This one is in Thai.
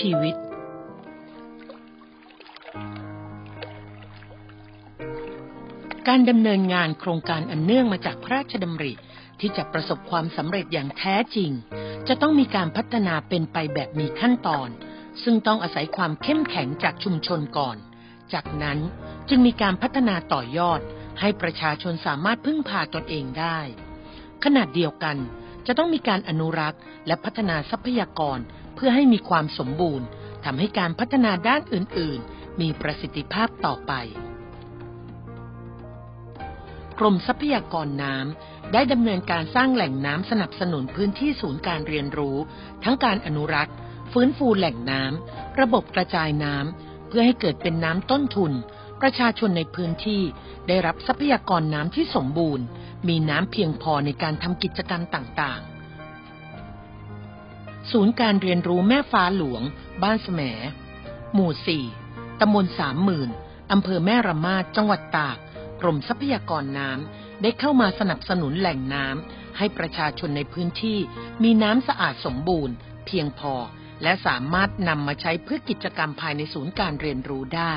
ชีวิต การดำเนินงานโครงการอันเนื่องมาจากพระราชดำริที่จะประสบความสำเร็จอย่างแท้จริง จะต้องมีการพัฒนาเป็นไปแบบมีขั้นตอน ซึ่งต้องอาศัยความเข้มแข็งจากชุมชนก่อน จากนั้นจึงมีการพัฒนาต่อยอด ให้ประชาชนสามารถพึ่งพาตนเองได้ขนาดเดียวกัน จะต้องมีการอนุรักษ์ และพัฒนาทรัพยากร เพื่อให้มีความสมบูรณ์ทำให้การพัฒนาด้านอื่น ๆ มีประสิทธิภาพต่อไป กรมทรัพยากรน้ำได้ดำเนินการสร้างแหล่งน้ำสนับสนุนพื้นที่ศูนย์การเรียนรู้ ทั้งการอนุรักษ์ ฟื้นฟูแหล่งน้ำระบบกระจายน้ำเพื่อให้เกิดเป็นน้ำต้นทุน ประชาชนในพื้นที่ได้รับทรัพยากรน้ำที่สมบูรณ์ มีน้ำเพียงพอในการทำกิจกรรมต่างๆ ศูนย์การเรียนรู้แม่ฟ้าหลวง บ้านแสมหมู่4ตำบลสามหมื่นอำเภอแม่ระมาดจังหวัดตาก กรมทรัพยากรน้ำได้เข้ามาสนับสนุนแหล่งน้ำให้ประชาชนในพื้นที่ มีน้ำสะอาดสมบูรณ์ เพียงพอ และสามารถนำมาใช้เพื่อกิจกรรมภายในศูนย์การเรียนรู้ได้